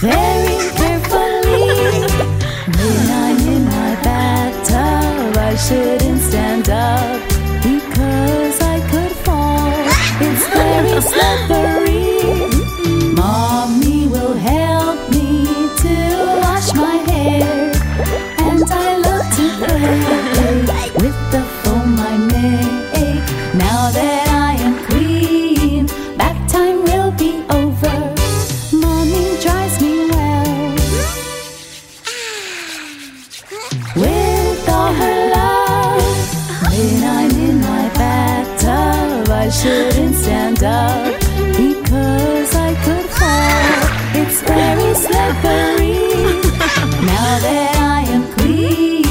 very carefully. When I'm in my bathtub, I shouldn't stand up because I could fall. It's very slippery. I shouldn't stand up because I could fall. It's very slippery now that I am clean.